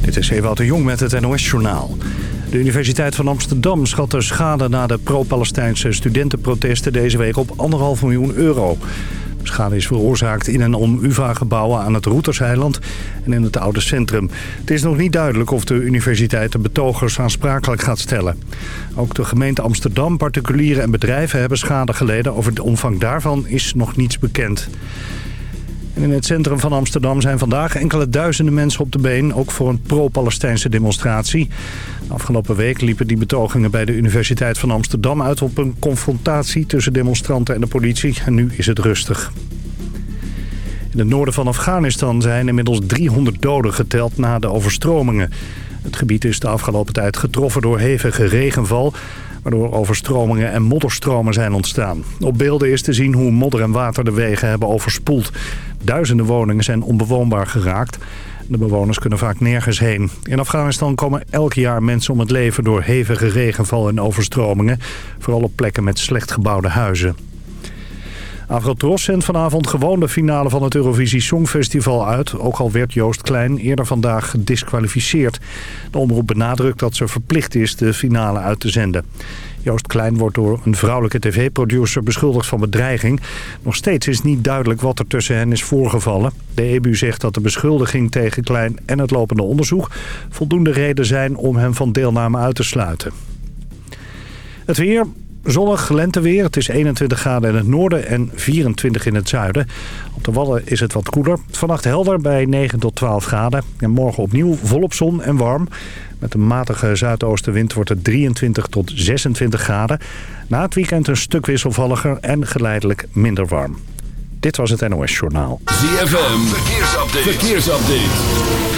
Dit is Ewout de Jong met het NOS-journaal. De Universiteit van Amsterdam schat de schade na de pro-Palestijnse studentenprotesten deze week op 1,5 miljoen euro. De schade is veroorzaakt in en om UvA-gebouwen aan het Roeterseiland en in het oude centrum. Het is nog niet duidelijk of de universiteit de betogers aansprakelijk gaat stellen. Ook de gemeente Amsterdam, particulieren en bedrijven hebben schade geleden. Over de omvang daarvan is nog niets bekend in het centrum van Amsterdam zijn vandaag enkele duizenden mensen op de been... ook voor een pro-Palestijnse demonstratie. afgelopen week liepen die betogingen bij de Universiteit van Amsterdam uit... op een confrontatie tussen demonstranten en de politie. En nu is het rustig. In het noorden van Afghanistan zijn inmiddels 300 doden geteld na de overstromingen. Het gebied is de afgelopen tijd getroffen door hevige regenval waardoor overstromingen en modderstromen zijn ontstaan. Op beelden is te zien hoe modder en water de wegen hebben overspoeld. Duizenden woningen zijn onbewoonbaar geraakt. De bewoners kunnen vaak nergens heen. In Afghanistan komen elk jaar mensen om het leven door hevige regenval en overstromingen. Vooral op plekken met slecht gebouwde huizen. Avrotros zendt vanavond gewoon de finale van het Eurovisie Songfestival uit. Ook al werd Joost Klein eerder vandaag gedisqualificeerd. De omroep benadrukt dat ze verplicht is de finale uit te zenden. Joost Klein wordt door een vrouwelijke tv-producer beschuldigd van bedreiging. Nog steeds is niet duidelijk wat er tussen hen is voorgevallen. De EBU zegt dat de beschuldiging tegen Klein en het lopende onderzoek... voldoende reden zijn om hem van deelname uit te sluiten. Het weer, Zonnig lenteweer. Het is 21 graden in het noorden en 24 in het zuiden. Op de Wallen is het wat koeler. Vannacht helder bij 9 tot 12 graden. En morgen opnieuw volop zon en warm. Met een matige zuidoostenwind wordt het 23 tot 26 graden. Na het weekend een stuk wisselvalliger en geleidelijk minder warm. Dit was het NOS Journaal. ZFM, verkeersupdate. verkeersupdate.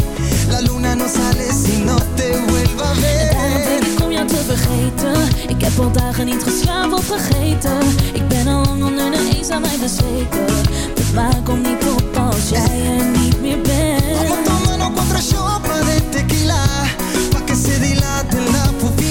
La luna no sale si no te vuelva a ver. En daarom denk ik om jou te vergeten. Ik heb al dagen niet geslapen of vergeten. Ik ben al lang onder de eens aan mij bezweken. De waar komt niet op als jij er niet meer bent. Vamos tomando contra shot de tequila. Pa' que se dilate la pupila.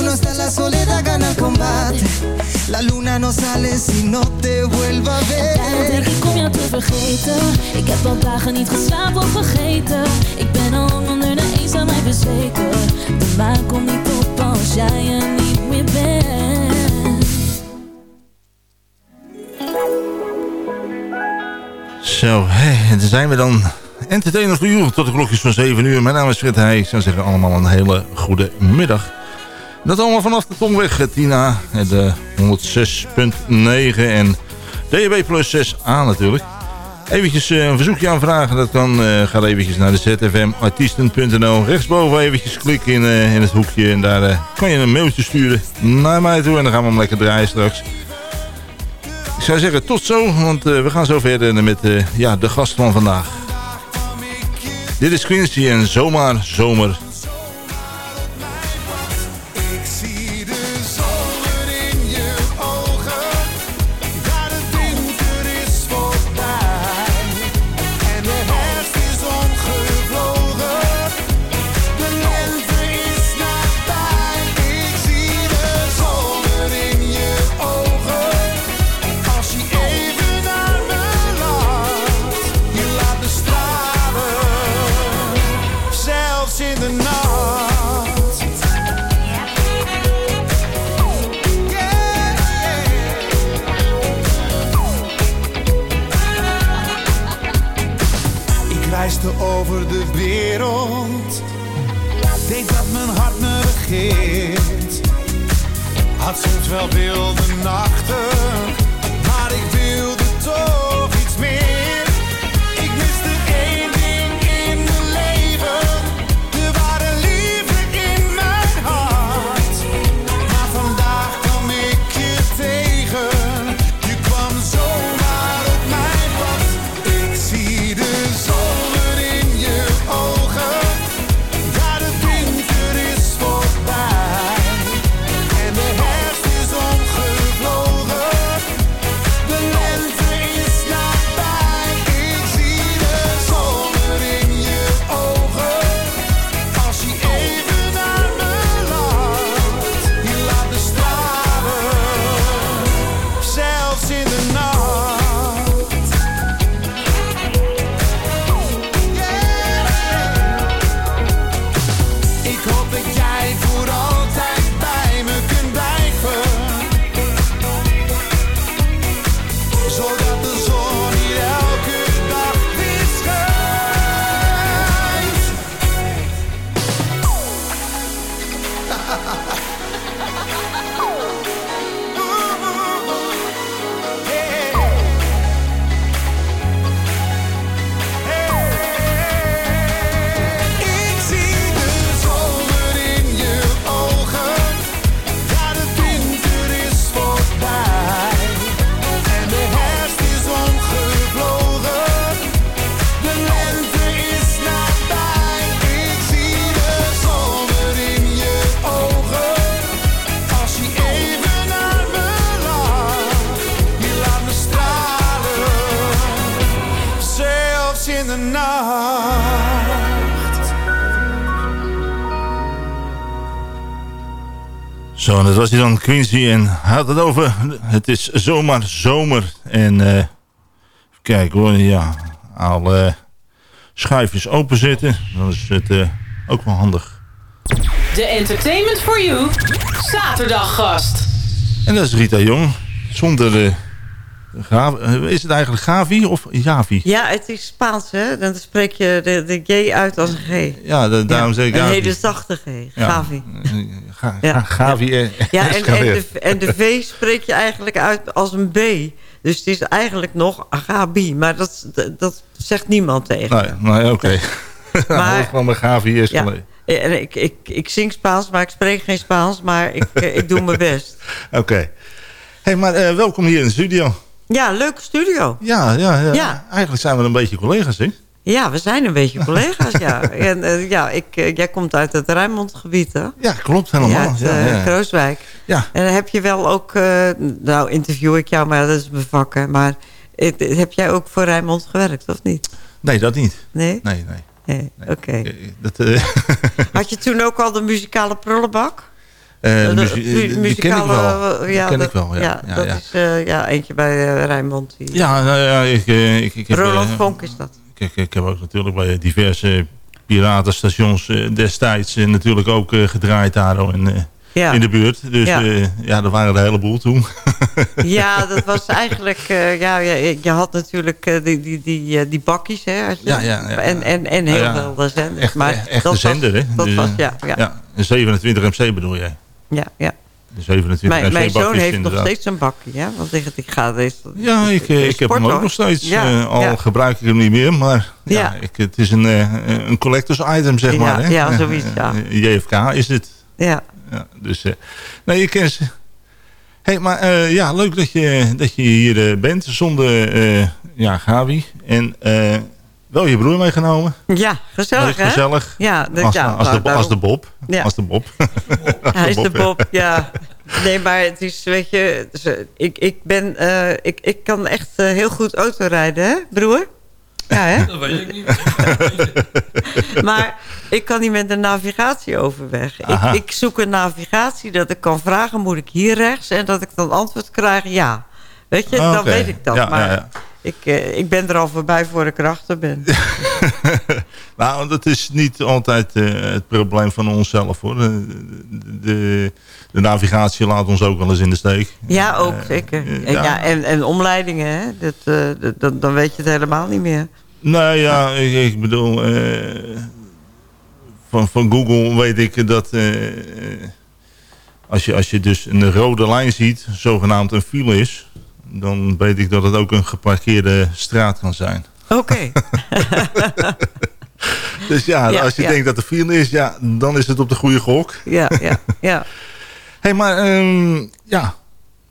la soledad gana el combate. La luna no sale si no te vuelva a Daarom denk ver. ik om jou te vergeten Ik heb al dagen niet geslapen of vergeten Ik ben al onder de eenzaamheid bezweken De maan komt niet op als jij er niet meer bent Zo, hé, daar zijn we dan. Entertainer voor u tot de klokjes van 7 uur. Mijn naam is Fred Heij. Ik zou zeggen allemaal een hele goede middag. Dat allemaal vanaf de Tongweg, eh, Tina. De 106.9 en DHB plus 6a natuurlijk. Eventjes eh, een verzoekje aanvragen. Dat kan. eh ga eventjes naar de zfmartiesten.nl. Rechtsboven eventjes klikken in, in het hoekje. En daar kan je een mailtje sturen naar mij toe. En dan gaan we hem lekker draaien straks. Ik zou zeggen tot zo, want we gaan zo verder met ja, de gast van vandaag. Dit is Quincy en zomaar zomer. En dat was hij dan Quincy en had het over. Het is zomaar zomer. En eh kijk hoor, ja, alle schuifjes open zitten. Dan is het eh, ook wel handig. De Entertainment for You zaterdaggast. En dat is Rita Jong. Zonder eh, Gavi. eh, is het eigenlijk Gavi of Javi? Ja, het is Spaans, hè? Dan spreek je de, de J uit als een G. Ja, da- daarom Ja, zeg ik Een Gavi. hele zachte G. Ja. Gavi. Ga, Ja. ga- Gavi eh, Ja, en, en, de, en de V spreek je eigenlijk uit als een B. Dus het is eigenlijk nog Agabi. Maar dat, dat, dat zegt niemand tegen. Nee, nee oké. Maar- Maar gewoon bij Gavi Ja. escaleert. En ik, ik, ik zing Spaans, maar ik spreek geen Spaans. Maar ik, eh, ik doe mijn best. Oké. hey, maar eh, welkom hier in de studio. Ja, leuke studio. Ja, ja, ja, Ja. Eigenlijk zijn we een beetje collega's, hè? Ja, we zijn een beetje collega's, ja. En eh, ja, ik, eh, jij komt uit het Rijnmondgebied, hè? Ja, klopt helemaal. Ja, uit Ja, eh, ja. Krooswijk. Ja. En heb je wel ook... nou, interview ik jou, maar dat is mijn vak, hè. Maar heb jij ook voor Rijnmond gewerkt, of niet? Nee, dat niet. Nee? Nee, nee. Nee, oké. Had je toen ook al de muzikale prullenbak? Muzie- die ken ik wel. ja, ken dat- ik wel, ja. ja, dat ja. is ja, eentje bij Rijnmond. Die, Ja, nou ja, ik, ik, ik heb... Roland Vonk is dat. Ik, ik heb ook natuurlijk bij diverse piratenstations destijds natuurlijk ook gedraaid daar in, Ja. in de buurt. Dus Ja. ja, ja er waren er een heleboel toen. Ja, dat was eigenlijk... ja, je, je had natuurlijk die, die, die, die bakkies, hè. Ja, ja, ja. En, en, en heel veel zenders. Echt, maar echt, dat zender, was, hè? Dat Dus, was, ja, ja. ja. een 27 MC bedoel jij? Ja, De 27 Mijn, mijn zoon heeft nog steeds een bakje, ja. Want ik, ik ga deze... Ja, ik, eh, ik heb hem ook hoor. nog steeds. Ja, eh, al ja. gebruik ik hem niet meer. Maar ja, Ja. Ik, het is een, eh, een collectors item, zeg Ja, maar. Hè? ja, zoiets, ja. JFK is het. Ja, Ja, dus, nee, je kent ze. hey, maar ja, leuk dat je, dat je hier bent zonder ja, Gabi. En eh, wel je broer meegenomen. ja gezellig, Dat is hè? gezellig. Ja, dat, Als, ja als, de, als de. Bob. Ja. Als de Bob. Hij is de Bob, ja. Nee, maar het is, weet je... ze- Ik, ik ben... eh, ik, ik kan echt eh, heel goed autorijden, hè, broer? Ja, hè? Dat weet ik niet. Maar ik kan niet met de navigatie overweg. Ik, zoek een navigatie dat ik kan vragen... moet ik hier rechts? En dat ik dan antwoord krijg ja. Weet je, dan weet ik dat. Ja, maar ja, ja. Ik, eh, ik ben er al voorbij voor ik erachter ben. Nou, dat is niet altijd eh, het probleem van onszelf hoor. De, de, de navigatie laat ons ook wel eens in de steek. Ja, ook Eh, zeker. En, ja. ja, en, en omleidingen, hè? Dat, dat- dan, dan weet je het helemaal niet meer. Nou ja, ik, ik bedoel, van, van Google weet ik dat als, je, als je dus een rode lijn ziet, zogenaamd een file is, dan weet ik dat het ook een geparkeerde straat kan zijn. Oké. Dus ja, Ja, als je ja. denkt dat er file is, ja, dan is het op de goede gok. ja, ja, ja. hey, maar ehm, ja,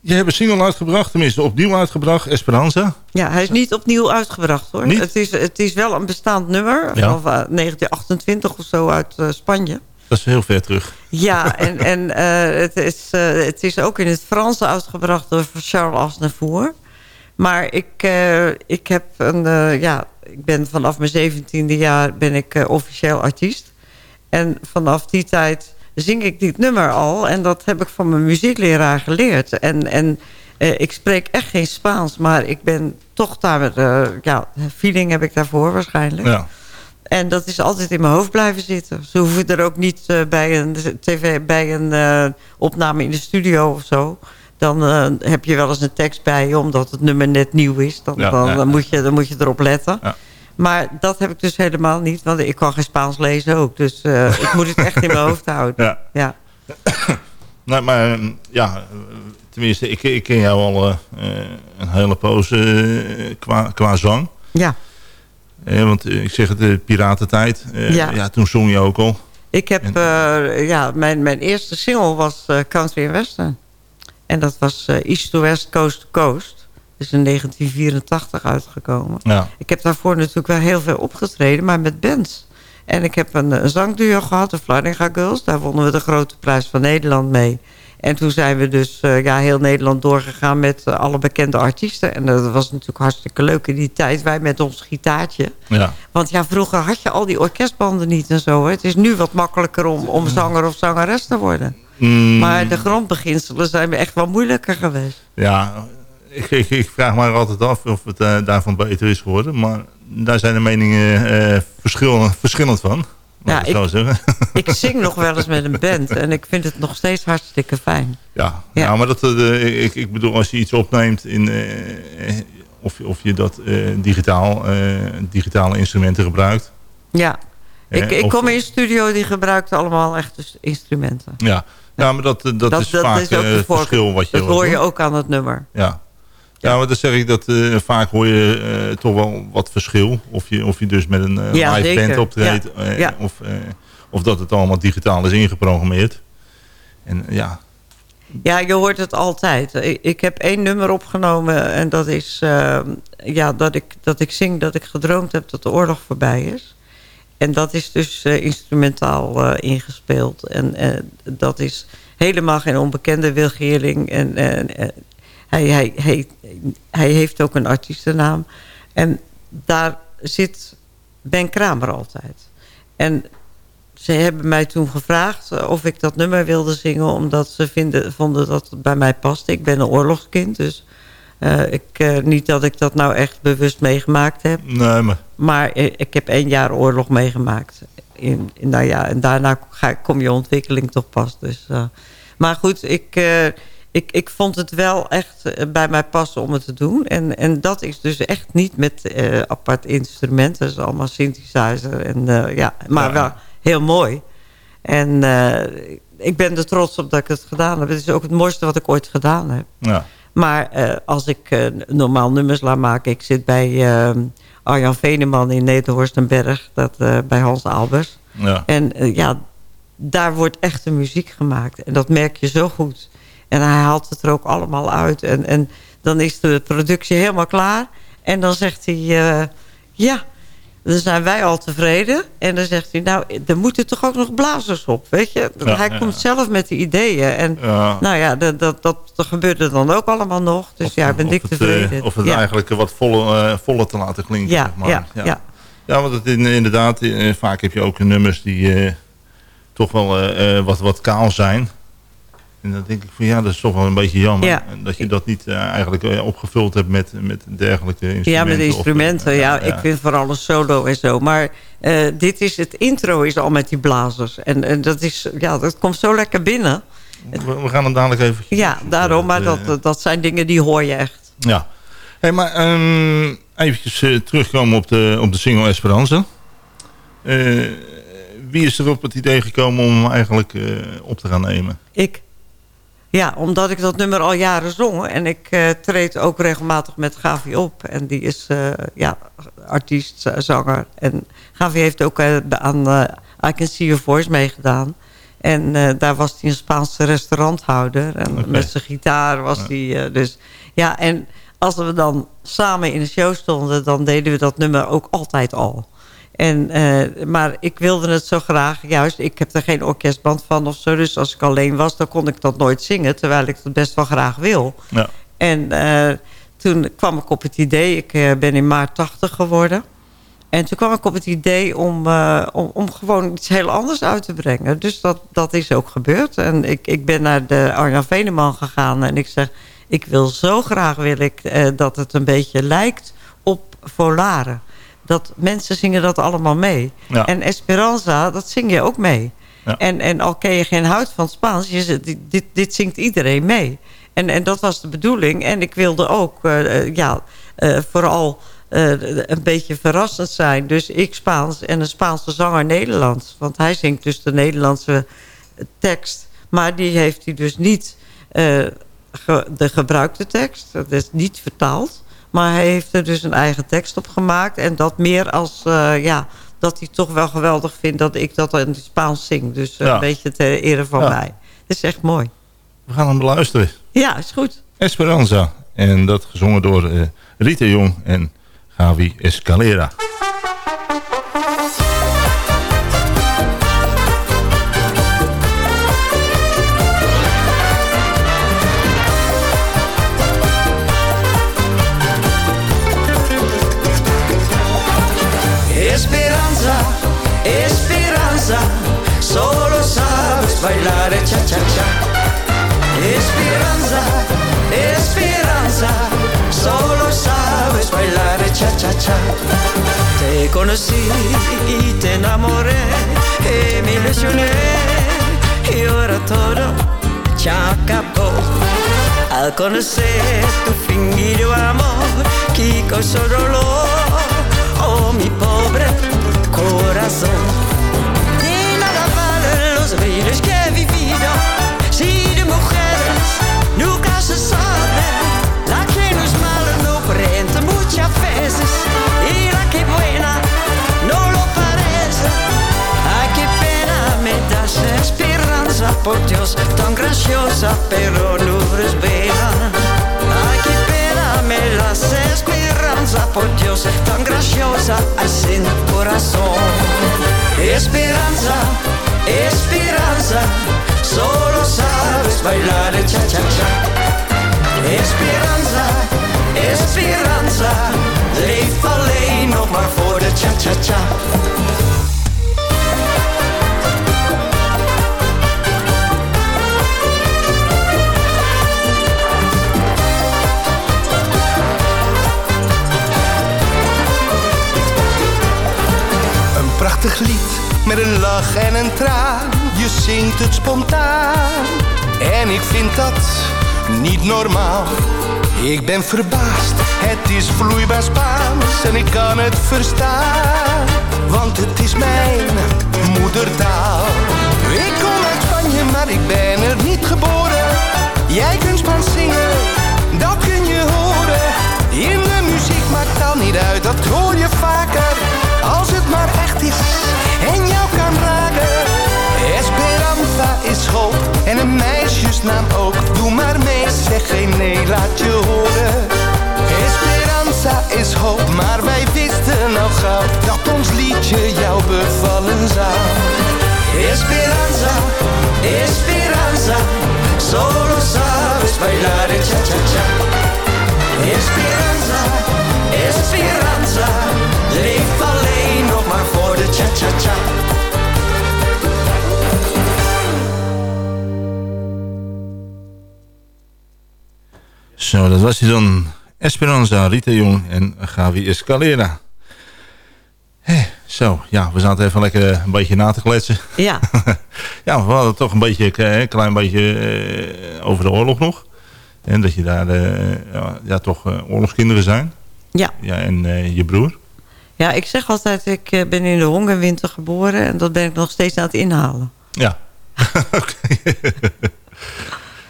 je hebt een single uitgebracht, tenminste opnieuw uitgebracht, Esperanza. Ja, hij is niet opnieuw uitgebracht hoor. Niet? Het, is, het is wel een bestaand nummer. Ja. Van eh, 1928 of zo uit eh, Spanje. Dat is heel ver terug. Ja, en, en eh, het, is, eh, het is ook in het Frans uitgebracht door Charles Aznavour. Maar ik, eh, ik heb een, ja, ik ben vanaf mijn zeventiende jaar ben ik officieel artiest. En vanaf die tijd zing ik dit nummer al. En dat heb ik van mijn muziekleraar geleerd. En, en ik spreek echt geen Spaans, maar ik ben toch daar, ja, feeling heb ik daarvoor waarschijnlijk. Ja. En dat is altijd in mijn hoofd blijven zitten. Ze hoeven er ook niet eh, bij een, TV, bij een eh, opname in de studio of zo. Dan eh, heb je wel eens een tekst bij je, omdat het nummer net nieuw is. Dan, Ja, dan, ja. dan moet, je, dan moet je erop letten. Ja. Maar dat heb ik dus helemaal niet, want ik kan geen Spaans lezen ook. Dus ik moet het echt in mijn hoofd houden. Ja. Ja. Nou, maar ja, tenminste, ik, ik ken jou al een hele poos qua, qua zang. ja. Eh, want eh, ik zeg het, de piratentijd, eh, Ja. ja. toen zong je ook al. Ik heb, En- eh, ja, mijn, mijn eerste single was Country and Western. En dat was East to West, Coast to Coast. Dat is in 1984 uitgekomen. Ja. Ik heb daarvoor natuurlijk wel heel veel opgetreden, maar met bands. En ik heb een, een zangduo gehad, de Florida Girls. Daar wonnen we de grote prijs van Nederland mee. En toen zijn we dus eh, ja, heel Nederland doorgegaan met eh, alle bekende artiesten. En dat was natuurlijk hartstikke leuk in die tijd. Wij met ons gitaartje. Ja. Want ja, vroeger had je al die orkestbanden niet en zo. Hè. Het is nu wat makkelijker om, om zanger of zangeres te worden. Mm, Maar de grondbeginselen zijn echt wel moeilijker geweest. ja ik, ik, ik vraag me altijd af of het eh, daarvan beter is geworden. Maar daar zijn de meningen eh, verschillend, verschillend van. Ja, Ja, ik zo zeggen. Ik zing nog wel eens met een band en ik vind het nog steeds hartstikke fijn. Ja, Ja. ja. maar dat, eh, ik, ik bedoel, als je iets opneemt in, eh, of, je- of je dat digitaal, digitale instrumenten gebruikt. Ja, ik, ik of- kom in een studio die gebruikt allemaal echte instrumenten. Ja, ja maar dat, dat, is vaak het verschil wat je Dat hoor je ook aan het nummer. Ja. Ja, maar dan zeg ik dat eh, vaak hoor je eh, toch wel wat verschil. Of je, of je dus met een eh, Ja, live zeker. band optreedt. Ja. Of, of dat het allemaal digitaal is ingeprogrammeerd. En ja, Ja, je hoort het altijd. Ik, ik heb één nummer opgenomen en dat is ja, dat, ik, dat ik zing dat ik gedroomd heb dat de oorlog voorbij is. En dat is dus instrumentaal ingespeeld. En dat is helemaal geen onbekende Wil Geerling. En eh, hij, hij, hij, hij heeft ook een artiestennaam. En daar zit Ben Kramer altijd. En ze hebben mij toen gevraagd of ik dat nummer wilde zingen... omdat ze vinden, vonden dat het bij mij paste. Ik ben een oorlogskind, dus uh, ik, uh, niet dat ik dat nou echt bewust meegemaakt heb. Nee, maar... Maar ik heb één jaar oorlog meegemaakt. In, in, nou ja, en daarna ga, kom je ontwikkeling toch pas. Dus, maar goed, ik, ik, ik vond het wel echt bij mij passen om het te doen. En, en dat is dus echt niet met apart instrumenten. Dat is allemaal synthesizer. En, ja, maar ja. wel heel mooi. En ik ben er trots op dat ik het gedaan heb. Het is ook het mooiste wat ik ooit gedaan heb. Ja. Maar als ik normaal nummers laat maken... ik zit bij Arjan Veneman in Nederhorstenberg... Dat, bij Hans Albers. Ja. En ja, daar wordt echte muziek gemaakt. En dat merk je zo goed. En hij haalt het er ook allemaal uit. En, en dan is de productie helemaal klaar. En dan zegt hij... ja, dan zijn wij al tevreden. En dan zegt hij, nou, er moeten toch ook nog blazers op, weet je? Ja, hij ja, komt ja. zelf met de ideeën. En nou ja, dat, dat, dat, gebeurde dan ook allemaal nog. Dus ja, ben ik het, tevreden. eh, of het eigenlijk wat volle, eh, voller te laten klinken. Ja, zeg maar. ja, ja. Ja, want het, in- inderdaad, eh, vaak heb je ook nummers die eh, toch wel eh, eh, wat, wat kaal zijn. En dan denk ik van ja, dat is toch wel een beetje jammer. Ja. Dat je dat niet eh, eigenlijk eh, opgevuld hebt met, met dergelijke instrumenten. Ja, met of, eh, instrumenten. ja, ik vind vooral een solo en zo. Maar dit is, het intro is al met die blazers. En, en dat, is, ja, dat komt zo lekker binnen. We, we gaan hem dadelijk even... Ja, daarom. Maar dat, dat, zijn dingen die hoor je echt. Ja. Hey, maar um, eventjes terugkomen op de, op de single Esperanza. Wie is er op het idee gekomen om hem eigenlijk op te gaan nemen? Ik. Ja, omdat ik dat nummer al jaren zong. En ik eh, treed ook regelmatig met Gavi op. En die is eh, ja, artiest, zanger. En Gavi heeft ook eh, aan I Can See Your Voice meegedaan. En daar was hij een Spaanse restauranthouder. En met zijn gitaar was hij... dus ja, en als we dan samen in de show stonden... dan deden we dat nummer ook altijd al. En, eh, maar ik wilde het zo graag, juist, ik heb er geen orkestband van of zo. Dus als ik alleen was, dan kon ik dat nooit zingen. Terwijl ik dat best wel graag wil. Ja. En eh, toen kwam ik op het idee, ik eh, ben in maart 80 geworden. En toen kwam ik op het idee om, om, om gewoon iets heel anders uit te brengen. Dus dat, dat is ook gebeurd. En ik, ik ben naar de Arjan Veneman gegaan en ik zeg... ik wil zo graag wil ik, dat het een beetje lijkt op Volare. Dat mensen zingen dat allemaal mee. Ja. En Esperanza, dat zing je ook mee. Ja. En, en al ken je geen hout van Spaans, je, dit, dit, dit zingt iedereen mee. En, en dat was de bedoeling. En ik wilde ook eh, eh, ja, eh, vooral een beetje verrassend zijn. Dus ik Spaans en een Spaanse zanger Nederlands. Want hij zingt dus de Nederlandse tekst. Maar die heeft hij dus niet ge- de gebruikte tekst. Dat is niet vertaald. Maar hij heeft er dus een eigen tekst op gemaakt. En dat meer als, eh, ja, dat hij toch wel geweldig vindt dat ik dat in het Spaans zing. Dus Ja. een beetje ter ere van Ja. mij. Dat is echt mooi. We gaan hem beluisteren. Ja, is goed. Esperanza. En dat gezongen door eh, Rita Jong en Gavi Escalera. Conocí y te enamoré y me ilusioné y ahora todo ya acabó. Al conocer tu fingido amor, que causó dolor, oh mi pobre corazón. De nada valen los bailes que por Dios, tan graciosa, pero no eres bella. Ay, qué pena me das esperanza, por Dios, tan graciosa, ay, sin corazón. Esperanza, esperanza, solo sabes bailar el cha-cha-cha. Esperanza, esperanza, leef alleen nog maar voor de cha-cha-cha. Met een lach en een traan. Je zingt het spontaan. En ik vind dat niet normaal. Ik ben verbaasd, het is vloeibaar Spaans en ik kan het verstaan. Want het is mijn moedertaal. Ik kom uit Spanje, maar ik ben er niet geboren. Jij kunt Spaans zingen, dat kun je horen. In de muziek maakt dan niet uit, dat hoor je vaker. Als het maar echt is en jou kan raken. Esperanza is hoop en een meisjesnaam ook. Doe maar mee, zeg geen nee, laat je horen. Esperanza is hoop, maar wij wisten al gauw dat ons liedje jou bevallen zou. Esperanza, Esperanza, solo sabes bailar cha-cha-cha. Esperanza, Esperanza, leef alleen nog maar voor de cha-cha-cha. Zo, dat was hij dan. Esperanza, Rita Jong en Gavi Escalera. Hé, zo, ja, we zaten even lekker een beetje na te kletsen. Ja. ja, we hadden toch een beetje, een klein beetje eh, over de oorlog nog. En dat je daar eh, ja, ja, toch eh, oorlogskinderen zijn. Ja. ja en eh, je broer. Ja, ik zeg altijd, ik eh, ben in de hongerwinter geboren... en dat ben ik nog steeds aan het inhalen. Ja. Oké.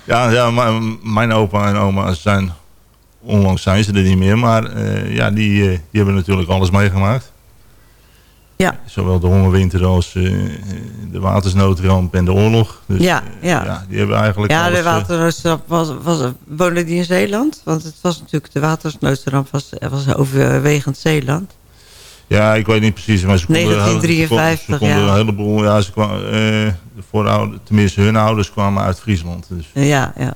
ja, ja maar mijn opa en oma zijn... Onlangs zijn ze er niet meer, maar eh, ja, die, die hebben natuurlijk alles meegemaakt. Ja. Zowel de hongerwinter als eh, de watersnoodramp en de oorlog. Dus, Ja, eh, ja. die hebben eigenlijk Ja, alles, de eh, watersnoodramp was, was, woonde die in Zeeland? Want het was natuurlijk, de watersnoodramp was, was overwegend Zeeland. Ja, ik weet niet precies. Maar ze konden, 1953, ze konden ja. een heleboel... Ja, ze kwamen, de voorouders, tenminste hun ouders kwamen uit Friesland. Dus, Ja, ja.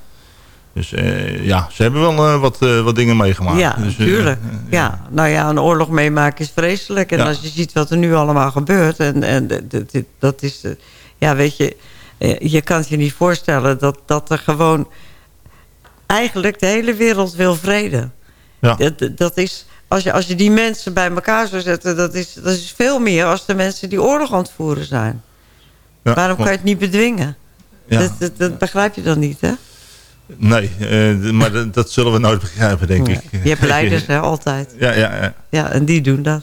Dus eh, ja, ze hebben wel eh, wat, eh, wat dingen meegemaakt. Ja, dus, natuurlijk. ja. nou ja, een oorlog meemaken is vreselijk. En Ja. als je ziet wat er nu allemaal gebeurt... en, en dat is... ja, weet je... je kan het je niet voorstellen dat, dat er gewoon... eigenlijk de hele wereld wil vrede. Ja. Dat, dat is... Als je, als je die mensen bij elkaar zou zetten... dat is, dat is veel meer als de mensen die oorlog aan het voeren zijn. ja, Waarom kan je het niet bedwingen? Ja. Dat, dat, dat begrijp je dan niet, hè? Nee, eh, maar dat, dat zullen we nooit begrijpen, denk ik. Je hebt leiders, hè, altijd. Ja, ja, ja. Ja, en die doen dat.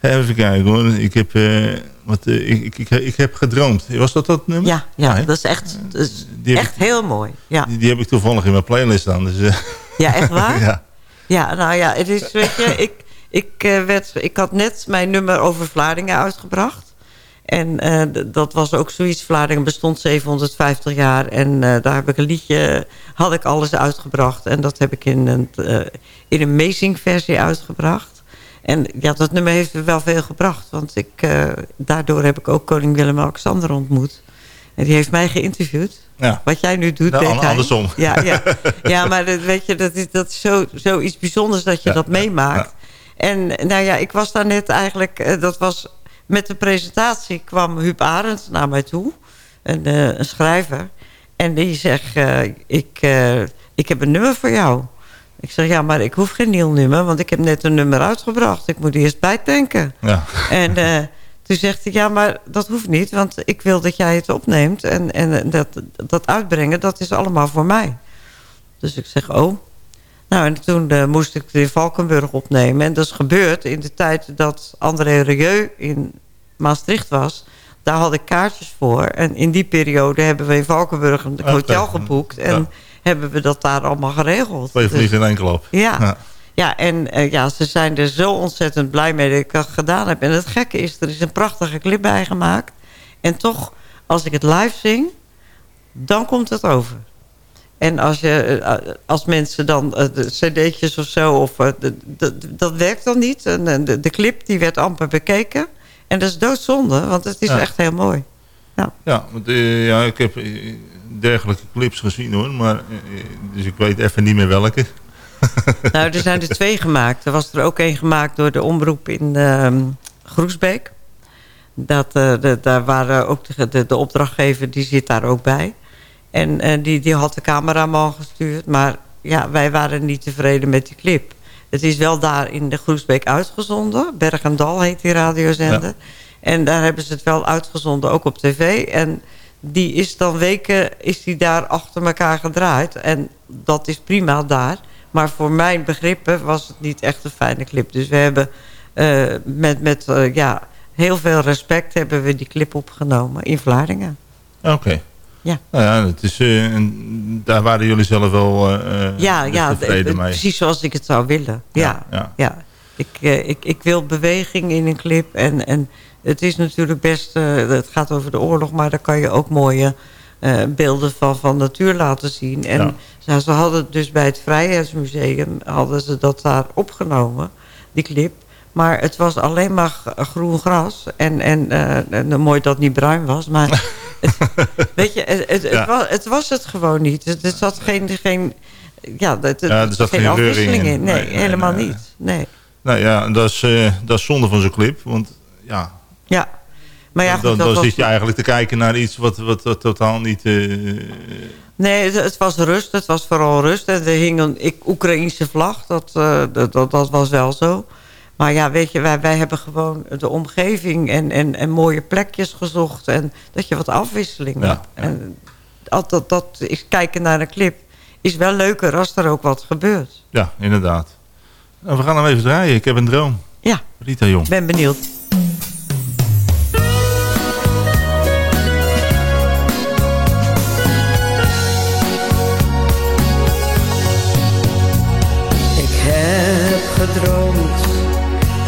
Even kijken hoor. Ik heb, eh, wat, eh, ik, ik, ik, heb gedroomd. Was dat dat nummer? Ja, ja dat is echt, dat is echt heel mooi. Ja. Die, die heb ik toevallig in mijn playlist staan. Dus, ja, echt waar? ja. Ja, nou ja, het is, weet je, ik, ik, werd, ik had net mijn nummer over Vlaardingen uitgebracht. En eh, dat was ook zoiets. Vlaardingen bestond 750 jaar. En eh, daar heb ik een liedje, had ik alles uitgebracht. En dat heb ik in een, eh, in een amazing versie uitgebracht. En ja, dat nummer heeft me wel veel gebracht. Want ik, daardoor heb ik ook koning Willem-Alexander ontmoet. En die heeft mij geïnterviewd. Ja. Wat jij nu doet, Nou, deed hij. andersom. Ja, ja. ja maar dat, weet je, dat is, dat is zo, zoiets bijzonders dat je Ja, dat ja, meemaakt. En nou ja, ik was daar net eigenlijk... Dat was met de presentatie kwam Huub Arends naar mij toe. Een, eh, een schrijver. En die zegt, eh, ik, eh, ik heb een nummer voor jou. Ik zeg, ja, maar ik hoef geen nieuw nummer... want ik heb net een nummer uitgebracht. Ik moet eerst bijtanken. Ja. En toen zegt hij, ja, maar dat hoeft niet... want ik wil dat jij het opneemt. En, en dat, dat uitbrengen, dat is allemaal voor mij. Dus ik zeg, oh. Nou, en toen moest ik het in Valkenburg opnemen. En dat is gebeurd in de tijd dat André Rieu in Maastricht was. Daar had ik kaartjes voor. En in die periode hebben we in Valkenburg een hotel geboekt. En Ja. hebben we dat daar allemaal geregeld. Twee Dus- vliegen in één klap. ja. Ja. ja. en eh, ja, ze zijn er zo ontzettend blij mee dat ik dat gedaan heb. En het gekke is, er is een prachtige clip bij gemaakt. En toch, als ik het live zing, dan komt het over. En als, je, eh, als mensen dan eh, de cd'tjes of zo... Of, eh, de- de- dat werkt dan niet. En eh, de, de clip die werd amper bekeken. En dat is doodzonde, want het is Ja. echt heel mooi. Ja, want, eh, ja, ik heb eh, dergelijke clips gezien hoor. Maar, eh, dus ik weet even niet meer welke. Nou, er zijn er twee gemaakt. Er was er ook één gemaakt door de omroep in ehm, Groesbeek. Dat, de, daar waren ook de, de, de opdrachtgever, die zit daar ook bij. En die, die had de cameraman gestuurd. Maar ja, wij waren niet tevreden met die clip. Het is wel daar in de Groesbeek uitgezonden. Berg en Dal heet die radiozender. En daar hebben ze het wel uitgezonden, ook op tv. En die is dan weken is die daar achter elkaar gedraaid. En dat is prima daar. Maar voor mijn begrippen was het niet echt een fijne clip. Dus we hebben uh, met, met uh, ja, heel veel respect hebben we die clip opgenomen in Vlaardingen. Oké. Ja. Nou ja, het is, uh, daar waren jullie zelf wel ja, ja, tevreden mee. Precies zoals ik het zou willen. Ja, ja. ja. Ik, ik, ik wil beweging in een clip. En, en het is natuurlijk best... het gaat over de oorlog, maar daar kan je ook mooie... beelden van, van natuur laten zien. En ja. ze hadden dus bij het Vrijheidsmuseum... hadden ze dat daar opgenomen, die clip. Maar het was alleen maar groen gras. En, en uh, mooi dat het niet bruin was. Maar weet je, het, het, het, was, het was het gewoon niet. Het, zat geen, geen, ja, er zat geen, geen afwisseling in. Nee, nee, helemaal nee, niet. Nee. Nou ja, dat is, uh, dat is zonde van zo'n clip. Want ja... Ja. Maar ja, dan, dan zit je eigenlijk te kijken naar iets wat, wat, wat totaal niet... Uh... Nee, het, het, was rust. Het was vooral rust. En er hing een Oekraïnse vlag. Dat, uh, dat, dat, dat was wel zo. Maar ja, weet je, wij, wij hebben gewoon de omgeving en, en, en mooie plekjes gezocht. En dat je wat afwisseling hebt. En dat, dat is kijken naar een clip is wel leuker als er ook wat gebeurt. Ja, inderdaad. Nou, we gaan hem even draaien. Ik heb een droom. Ja. Rita Jong. Ben benieuwd.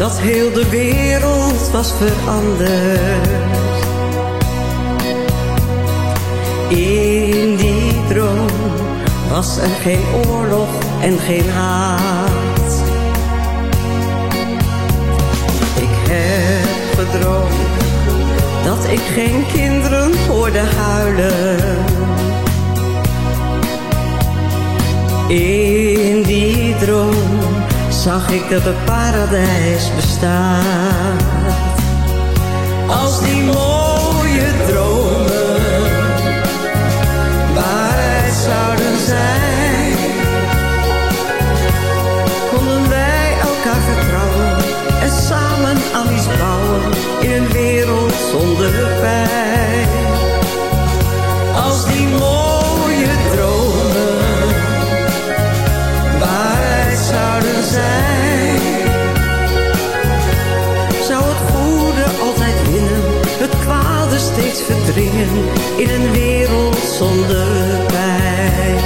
Dat heel de wereld was veranderd. In die droom was er geen oorlog en geen haat. Ik heb gedroomd dat ik geen kinderen hoorde huilen. In die droom zag ik dat het paradijs bestaat. Als die mooie dromen in een wereld zonder pijn.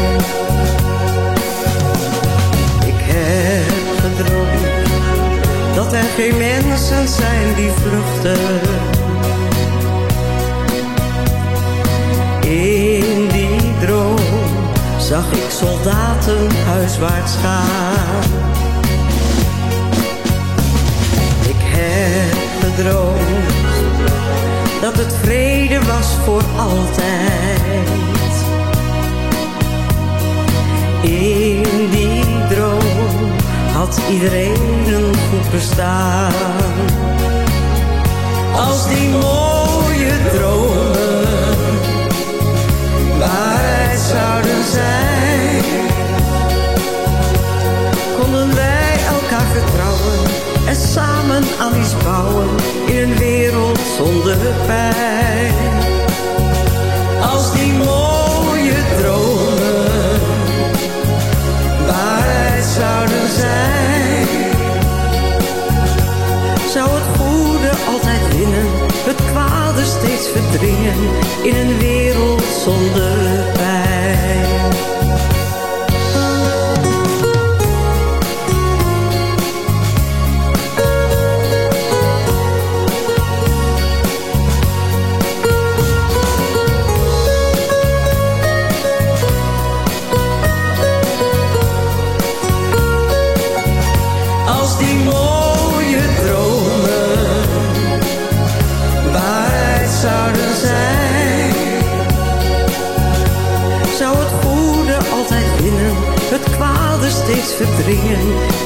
Ik heb gedroomd dat er geen mensen zijn die vluchten. In die droom zag ik soldaten huiswaarts gaan. Ik heb gedroomd dat het vrede voor altijd. In die droom had iedereen een goed bestaan. Als die mooie dromen waarheid zouden zijn, konden wij elkaar vertrouwen en samen aan iets bouwen in een wereld zonder pijn. Steeds verdringen in een wereld zonder pijn.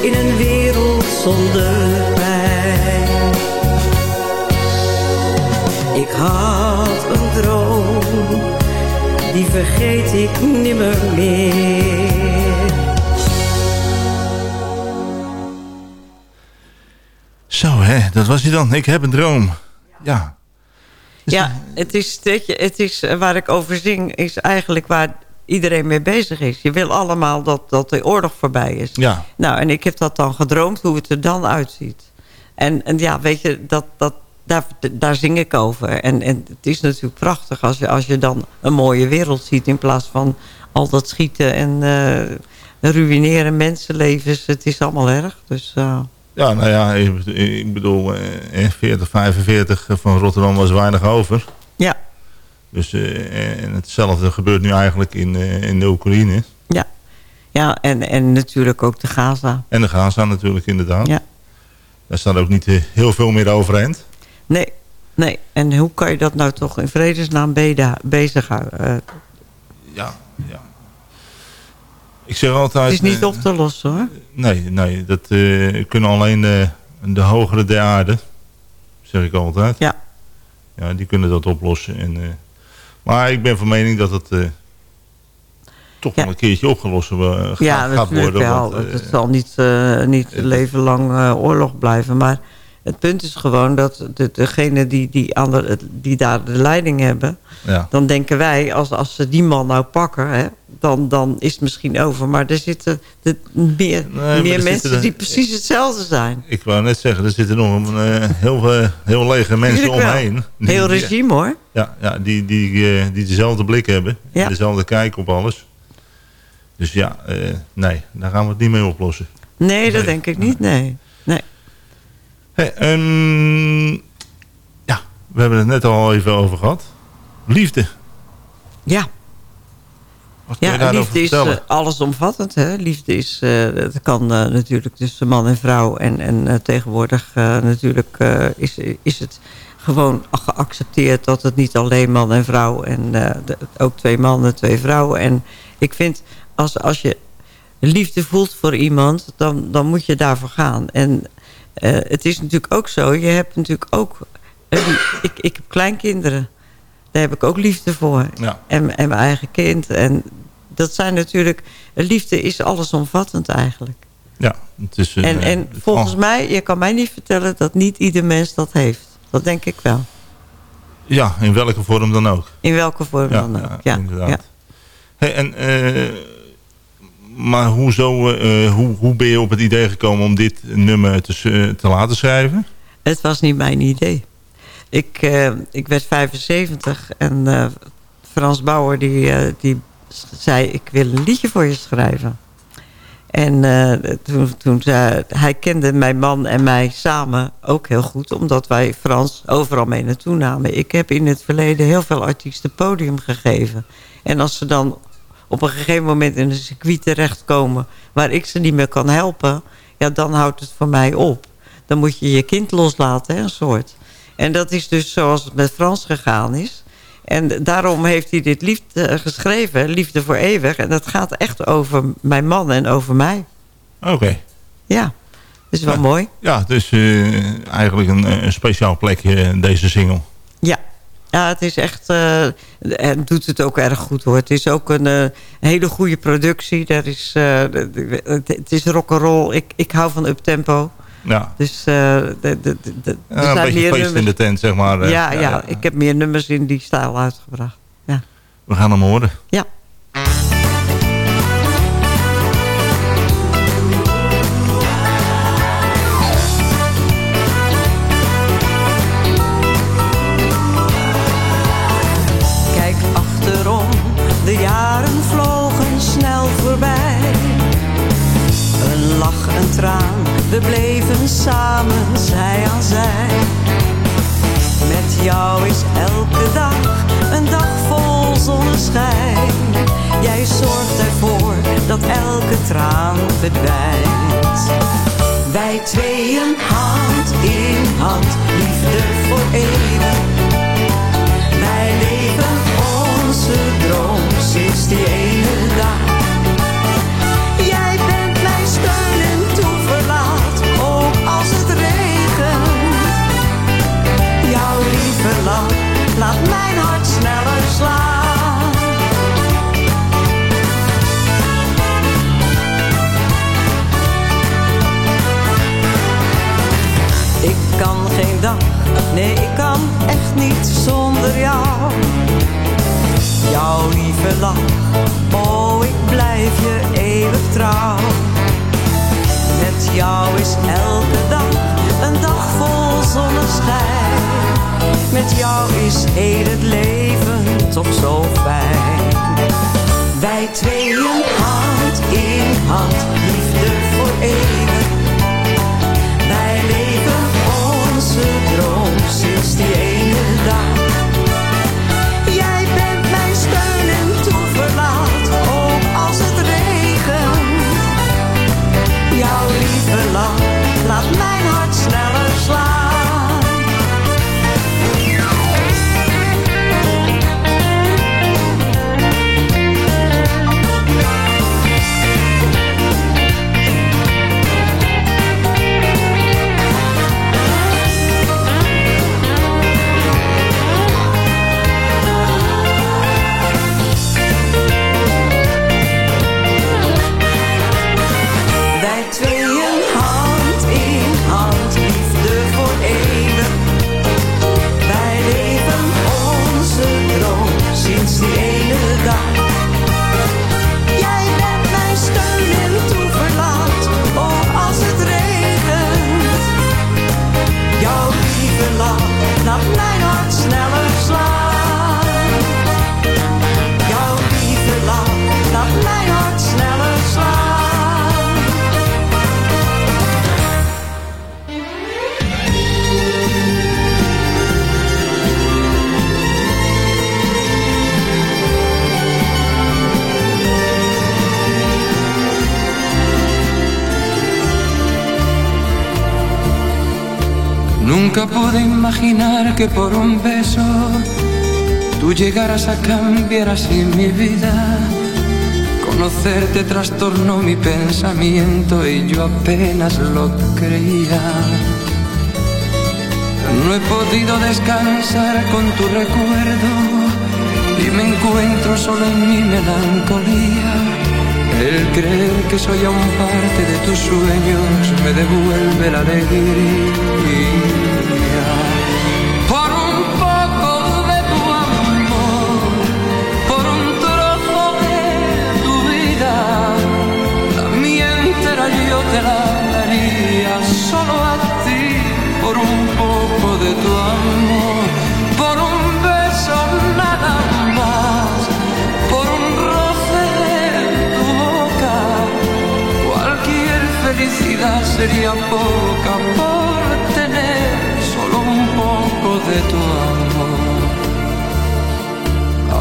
In een wereld zonder pijn. Ik had een droom, die vergeet ik nimmer meer. Zo, hè, dat was hij dan. Ik heb een droom. Ja. ja, het is, het is eh, waar ik over zing, is eigenlijk waar iedereen mee bezig is. Je wil allemaal dat, dat de oorlog voorbij is. Ja. Nou, en ik heb dat dan gedroomd, hoe het er dan uitziet. En, en ja, weet je, dat, dat, daar, daar zing ik over. En, en het is natuurlijk prachtig als je, als je dan een mooie wereld ziet... in plaats van al dat schieten en uh, ruïneren mensenlevens. Het is allemaal erg, dus... Uh, ja, nou ja, ik, ik bedoel, in 40, 45 van Rotterdam was weinig over. Ja. Dus en hetzelfde gebeurt nu eigenlijk in, uh, in de Oekraïne. Ja, ja en, en natuurlijk ook de Gaza. En de Gaza natuurlijk, inderdaad. Ja. Daar staat ook niet heel veel meer overeind. Nee, nee. En hoe kan je dat nou toch in vredesnaam bezighouden? Ja, ja. Ik zeg altijd... Het is niet op te lossen, hoor. Nee, nee. Dat kunnen alleen de, de hogere der aarde. Zeg ik altijd. Ja. Ja, die kunnen dat oplossen. En, maar ik ben van mening dat het uh, toch ja. wel een keertje opgelost uh, gaat, ja, gaat worden. Wel. Want, het zal niet, niet leven lang oorlog blijven. Maar het punt is gewoon dat de, degene die, die, aan de, die daar de leiding hebben... Ja. dan denken wij, als, als ze die man nou pakken... Hè, dan, dan is het misschien over. Maar er zitten de, meer, nee, meer er mensen er, die precies hetzelfde zijn. Ik wou net zeggen, er zitten nog een, uh, heel, uh, heel lege mensen omheen. Die, heel regime hoor. Ja, ja die, die, uh, die dezelfde blik hebben. Ja. Dezelfde kijk op alles. Dus ja, nee, daar gaan we het niet mee oplossen. Nee, dat denk ik niet, nee. Hey, um, ja, we hebben het net al even over gehad. Liefde. Ja. Ja, liefde is uh, allesomvattend. Hè? Liefde is, uh, het kan uh, natuurlijk tussen man en vrouw. En, en tegenwoordig natuurlijk is, is het gewoon geaccepteerd... dat het niet alleen man en vrouw... en de, ook twee mannen, twee vrouwen. En ik vind, als, als je liefde voelt voor iemand... dan, dan moet je daarvoor gaan. En het is natuurlijk ook zo... je hebt natuurlijk ook... ik, ik heb kleinkinderen... Daar heb ik ook liefde voor. Ja. En, en mijn eigen kind. En dat zijn natuurlijk... Liefde is allesomvattend eigenlijk. Ja, het is... en, en volgens mij, je kan mij niet vertellen... dat niet ieder mens dat heeft. Dat denk ik wel. Ja, in welke vorm dan ook. In welke vorm ja, dan ook, ja. ja inderdaad. Hey, en, uh, maar hoezo, uh, hoe, hoe ben je op het idee gekomen... om dit nummer te, te laten schrijven? Het was niet mijn idee. Ik, uh, ik werd 75 en Frans Bauer die, die zei... ik wil een liedje voor je schrijven. En toen, toen hij kende mijn man en mij samen ook heel goed... omdat wij Frans overal mee naartoe namen. Ik heb in het verleden heel veel artiesten podium gegeven. En als ze dan op een gegeven moment in een circuit terechtkomen... waar ik ze niet meer kan helpen... ja, dan houdt het voor mij op. Dan moet je je kind loslaten, hè, een soort... En dat is dus zoals het met Frans gegaan is. En daarom heeft hij dit liefde geschreven, Liefde voor Eeuwig. En dat gaat echt over mijn man en over mij. Oké. Okay. Ja, dat is wel ja. mooi. Ja, dus uh, eigenlijk een, een, speciaal plekje, deze single. Ja, ja het is echt... Uh, het doet het ook erg goed hoor. Het is ook een uh, hele goede productie. Dat is, het is rock'n'roll. Ik, ik hou van uptempo. Ja. Dus uh, de, de, de, de, ja, een beetje meer feest in de tent, zeg maar. Ja, ja, ja, ja, ik heb meer nummers in die stijl uitgebracht. Ja. We gaan hem horen. Ja. Dat elke traan verdwijnt. Wij tweeën hand in hand, liefde voor eeuwig. Wij leven onze droom sinds die ene dag. Nee, ik kan echt niet zonder jou. Jouw lieve lach, oh, ik blijf je eeuwig trouw. Met jou is elke dag een dag vol zonneschijn. Met jou is heel het leven toch zo fijn. Wij tweeën hand in hand, liefde voor eeuwig 68 Nunca pude imaginar que por un beso tú llegaras a cambiar así mi vida. Conocerte trastornó mi pensamiento y yo apenas lo creía. No he podido descansar con tu recuerdo y me encuentro solo en mi melancolía. El creer que soy aún parte de tus sueños me devuelve la alegría. Te la daría solo a ti, por un poco de tu amor, por un beso nada más, por un roce de tu boca, cualquier felicidad sería poca por tener solo un poco de tu amor.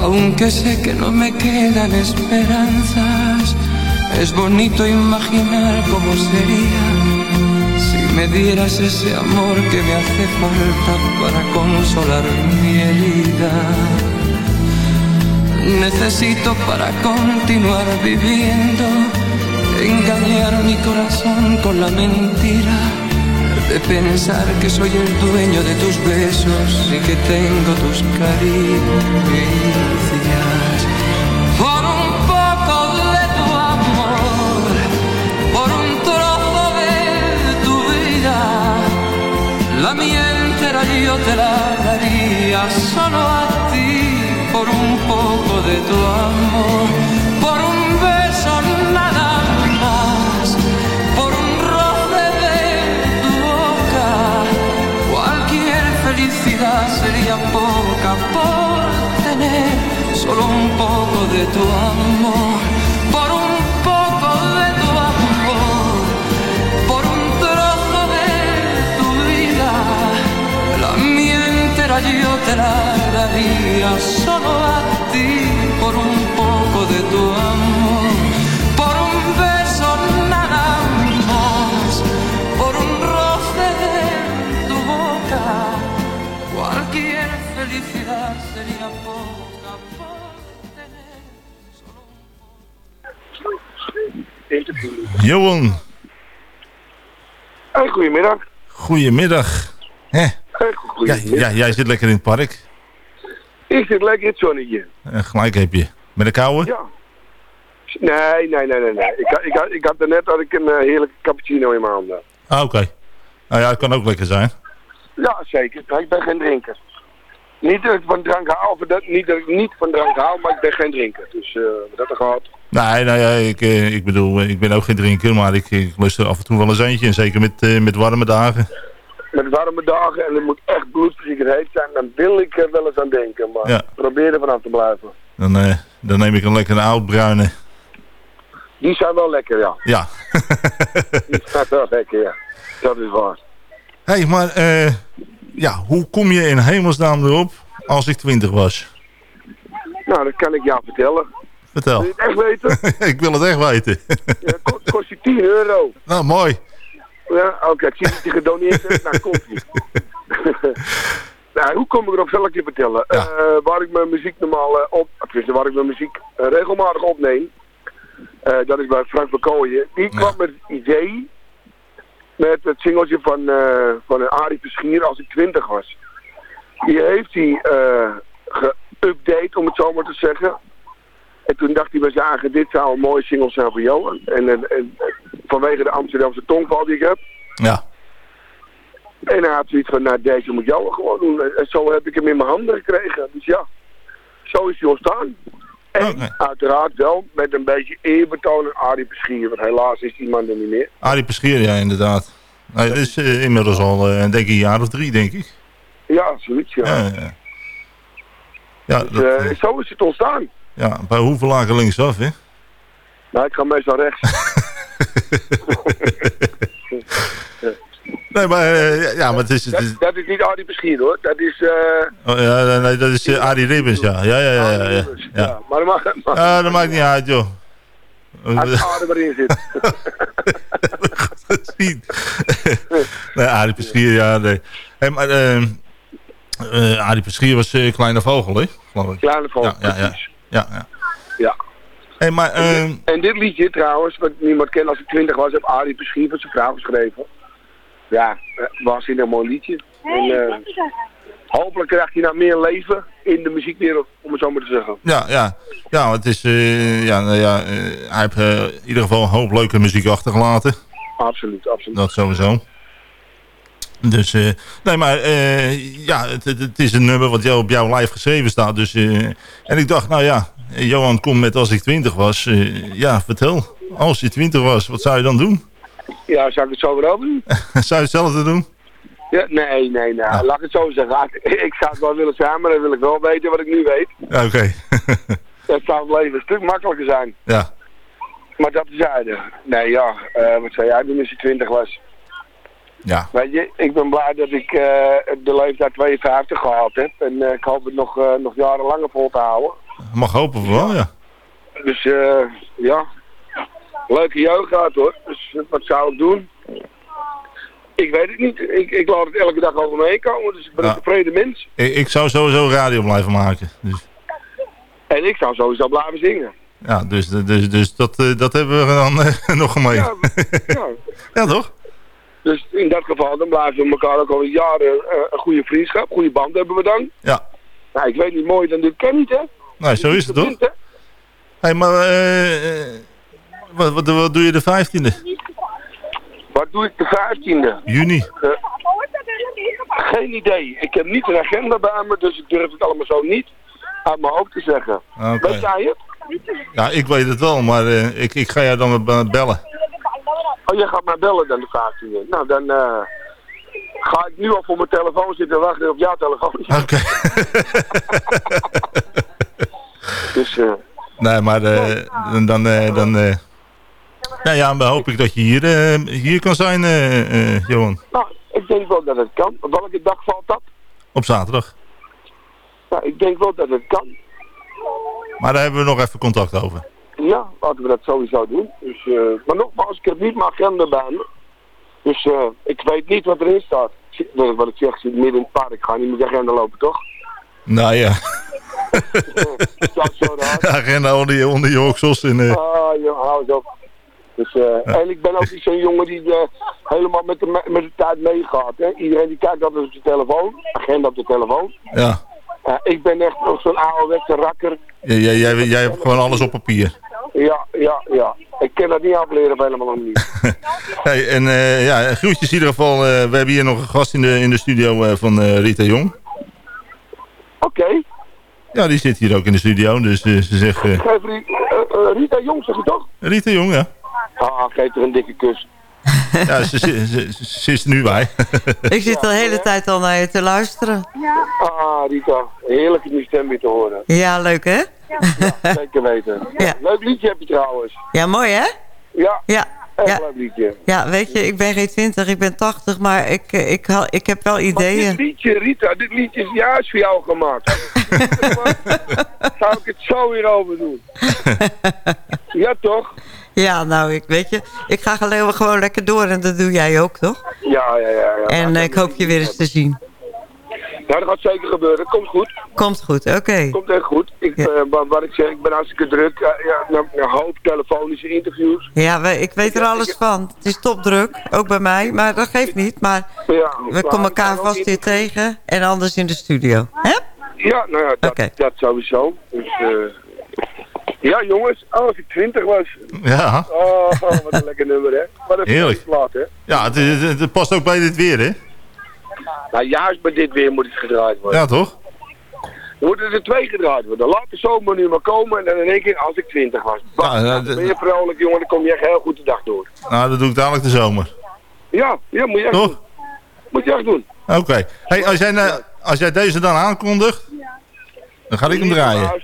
Aunque sé que no me quedan esperanzas, es bonito imaginar cómo sería si me dieras ese amor que me hace falta para consolar mi herida. Necesito para continuar viviendo engañar mi corazón con la mentira de pensar que soy el dueño de tus besos y que tengo tus caricias. Yo te la daría solo a ti, por un poco de tu amor, por un beso nada te la daría solo a ti, por un poco de tu amor, por un beso nada más, por un roce de tu boca, cualquier felicidad sería poca por tener solo Johan, Hey, goedemiddag. goedemiddag. Ja, jij zit lekker in het park. Ik zit lekker in het zonnetje. En gelijk heb je. Met de koude? Ja. Nee, nee, nee, nee. nee. Ik, had- ik, had, ik had net had ik een eh, heerlijke cappuccino in mijn handen. Ah, oké. Nou ja, het kan ook lekker zijn. Ja, zeker. Maar ik ben geen drinker. Niet dat ik van drank of dat, niet dat ik niet van drank hou, maar ik ben geen drinker. Dus eh dat er gehad. Nee, nou ja, ik, eh, ik bedoel, ik ben ook geen drinker, maar ik, ik lust er af en toe wel eens eentje. En zeker met, met warme dagen. Met warme dagen en het moet echt bloedverziekerd heet zijn, dan wil ik er wel eens aan denken. Maar Ja. probeer er vanaf te blijven. Dan, eh, dan neem ik een lekkere oudbruine. Die zijn wel lekker, ja. Ja. Die zijn wel lekker, ja. Dat is waar. Hé, hey, maar eh, ja, hoe kom je in hemelsnaam erop als ik 20 was? Nou, dat kan ik jou vertellen. Vertel. Wil je het echt weten? ik wil het echt weten. Ja, kost je 10 euro. nou, mooi. Ja, oké, ik zie dat je gedoneerd hebt. Nou, komt nou, hoe kom ik erop? Zal ik je vertellen. Eh, waar ik mijn muziek normaal eh, op... Tenminste, waar ik mijn muziek eh, regelmatig opneem. dat is bij Frank Verkooyen. Die kwam met het idee... Met het singeltje van, van Arie Verschier als ik 20 was. Die heeft hij geüpdate, om het zo maar te zeggen. En toen dacht hij bij zijn eigen, dit zou een mooie single zijn voor Johan. En, en, en vanwege de Amsterdamse tongval die ik heb. Ja. En hij had zoiets van, nou deze moet Johan gewoon doen. En, zo heb ik hem in mijn handen gekregen. Dus ja, zo is hij ontstaan. En uiteraard wel met een beetje eerbetoon aan Arie Beschier. Want helaas is die man er niet meer. Arie Peschier, ja, inderdaad. Nou, dat is eh, inmiddels al, eh, denk ik, een jaar of drie, denk ik. Ja, zoiets ja. Ja, ja. Ja, Dus, dat, eh, zo is het ontstaan. ja, bij hoeveel lagen linksaf, hè? Nou, ik ga meestal rechts. Nee, maar, eh, ja, maar het is... Het is Dat, dat is niet Arie Beschier hoor. Dat is... eh oh, ja, nee, dat is eh, Arie Ribbens, ja. Ja, ja, ja. ja, ja. ja. maar dat mag, Ja, dat maakt niet uit, joh. Als de adem erin zit. Gezien. nee, Arie Peschier, ja, nee. Hey, maar eh eh Arie Peschier was Kleine Vogel, hè? Geloof ik. Kleine vogel, ja, ja, ja. precies. ja, ja. Ja. Hey, maar, eh, En dit liedje trouwens, wat niemand kent als ik 20 was, heb Arie Beschier van zijn vrouw geschreven. Ja, eh, was in een mooi liedje. En, eh, hopelijk krijgt hij nou meer leven in de muziekwereld, om het zo maar te zeggen. ja, ja. Ja, het is, eh, ja, nou ja, eh, hij heeft in ieder geval een hoop leuke muziek achtergelaten. Absoluut, absoluut. Dat sowieso. Dus, eh, nee, maar eh, ja, het, het, is een nummer wat jou op jouw live geschreven staat. Dus, eh, en ik dacht, nou ja, Johan komt met als ik 20 was. Eh, ja, vertel. Als je 20 was, wat zou je dan doen? Ja, zou ik het zo weer over doen? zou je hetzelfde doen? Ja, nee, nee, nee. Laat ik het zo zeggen. Ik zou het wel willen zijn, maar dan wil ik wel weten wat ik nu weet. Oké. Dat zou het leven een stuk makkelijker zijn. ja. Maar dat zeiden. Nee, ja, eh, wat zei jij toen als je 20 was? Ja. Weet je, ik ben blij dat ik eh, de leeftijd 52 gehaald heb. En ik hoop het nog, nog jaren langer vol te houden. Mag hopen wel, ja. Dus eh, ja, leuke jeugd gehad hoor. Dus wat zou ik doen? Ik weet het niet. Ik, ik laat het elke dag over me heen komen. Dus ik ben Ja. een tevreden mens. Ik, ik zou sowieso radio blijven maken. Dus, En ik zou sowieso blijven zingen. ja, dus, dus, dus dat, eh, dat hebben we dan eh, nog gemeen. Ja, ja. ja, toch? Dus in dat geval dan blijven we elkaar ook al jaren een goede vriendschap, goede band hebben we dan. Ja. Nou, ik weet niet mooi dan dit ken niet hè. Nee, zo is het toch? hey, maar eh, eh, wat, wat, wat doe je de 15e? Wat doe ik de 15e? Juni. Eh, geen idee. Ik heb niet een agenda bij me, dus ik durf het allemaal zo niet uit mijn hoofd te zeggen. Oké. Weet jij het? Ja, ik weet het wel, maar eh, ik, ik ga jou dan be- bellen. Oh, jij gaat mij bellen dan de 15e. Nou, dan ga ik nu al voor mijn telefoon zitten wachten op jouw telefoon. Oké. dus, eh, Nee, maar eh, dan... dan, eh, dan nou ja, dan hoop ik dat je hier, hier kan zijn, Johan. nou, ik denk wel dat het kan. Op welke dag valt dat? Op zaterdag. Nou, ik denk wel dat het kan. Maar daar hebben we nog even contact over. Ja, laten we dat sowieso doen. Dus, maar nogmaals, ik heb niet mijn agenda bij me. Dus ik weet niet wat erin staat. Wat ik zeg, ik zit midden in het park. Ik ga niet met de agenda lopen, toch? Nou ja. Zo agenda onder je, onder je oksels. En, eh, Ah, joh, hou eens op. Dus, eh, En ik ben ook niet zo'n jongen die eh, helemaal met de, me- met de tijd meegaat. Hè. Iedereen die kijkt altijd op zijn telefoon. Agenda op de telefoon. ja. Ik ben echt nog zo'n ouderwetse rakker. Jij, jij, jij, jij hebt gewoon alles op papier. Ja, ja, ja. Ik kan dat niet afleren, of helemaal nog niet. Hey, en ja, groetjes in ieder geval. we hebben hier nog een gast in de, in de studio van Rita Jong. Oké. Ja, die zit hier ook in de studio. Dus eh, ze zegt... eh, Geef Ri- eh, eh, Rita Jong, zeg je toch? Rita Jong, ja. Ah, geef er een dikke kus. Ja, ze, ze, ze, ze is er nu bij. Ik zit de hele tijd al naar je te luisteren. Ah, Rita, heerlijk om je stem weer te horen. Ja, leuk hè? Zeker weten. Ja. Leuk liedje heb je trouwens. Ja, mooi hè? Ja, Ja. Ja. liedje. Ja, weet je, ik ben geen 20, ik ben 80, maar ik, eh, ik, ha- ik heb wel Maar dit ideeën. liedje, Rita, dit liedje is juist voor jou gemaakt. Zou ik het zo weer over doen? ja, toch? Ja, nou, ik weet je, ik ga gewoon, gewoon lekker door en dat doe jij ook, toch? Ja, ja, ja. ja. En eh, ik hoop je weer eens te zien. Nou, dat gaat zeker gebeuren. Komt goed. Komt goed, oké. Komt echt goed. Ik, Ja. eh, wat, wat ik zeg, ik ben hartstikke druk. Ja, ja, nou, een hoop telefonische interviews. Ja, we- ik weet er alles van. Het is topdruk, ook bij mij, maar dat geeft niet. Maar Ja, we maar komen elkaar vast weer tegen en anders in de studio. Hè? Ja, nou ja, dat, dat sowieso. Dus, eh, ja, jongens, als ik 20 was. Ja, Oh, wat een lekker nummer, hè? Wat een Heerlijk. plaat, hè? ja het, het- het past ook bij dit weer, hè? Nou, juist bij dit weer moet het gedraaid worden. Ja, toch? Er moeten er twee gedraaid worden. Laat de zomer nu maar komen en dan in één keer als ik 20 was. Dan ben je vrolijk, jongen, dan kom je echt heel goed de dag door. Nou, dat doe ik dadelijk de zomer. Ja, ja, moet je echt Toch? doen. Moet je echt doen. Oké. Hey, als, jij, nou- als jij deze dan aankondigt, dan ga ik hem draaien.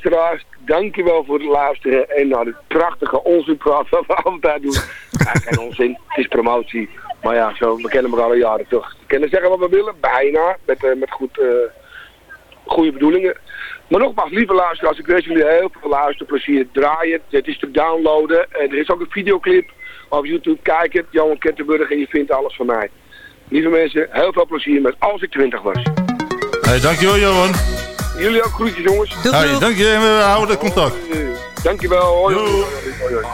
Dankjewel voor het luisteren en naar het prachtige onzinpraat wat we doen. Ja, geen onzin, het is promotie. Maar ja, zo, we kennen elkaar al jaren toch. We kunnen zeggen wat we willen, bijna, met, eh, met goed, eh, goede bedoelingen. Maar nogmaals, lieve luisteraars, ik wens jullie heel veel luisterplezier. Draai het, het is te downloaden. En er is ook een videoclip op YouTube. Kijk het, Johan Kettenburg en je vindt alles van mij. Lieve mensen, heel veel plezier met Als ik 20 was. Hey, dankjewel, Johan. Jullie ook groetjes jongens. Doeg, Hey, dank je we houden contact. Dankjewel. Hoi. Doei. hoi, hoi,